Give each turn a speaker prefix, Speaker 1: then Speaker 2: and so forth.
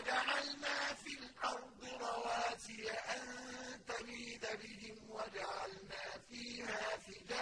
Speaker 1: وَجَعَلْنَا فِي الْأَرْضِ رَوَاسِيَ أَن تَمِيدَ بِهِمْ وَجَعَلْنَا فِيهَا فِجَاجًا.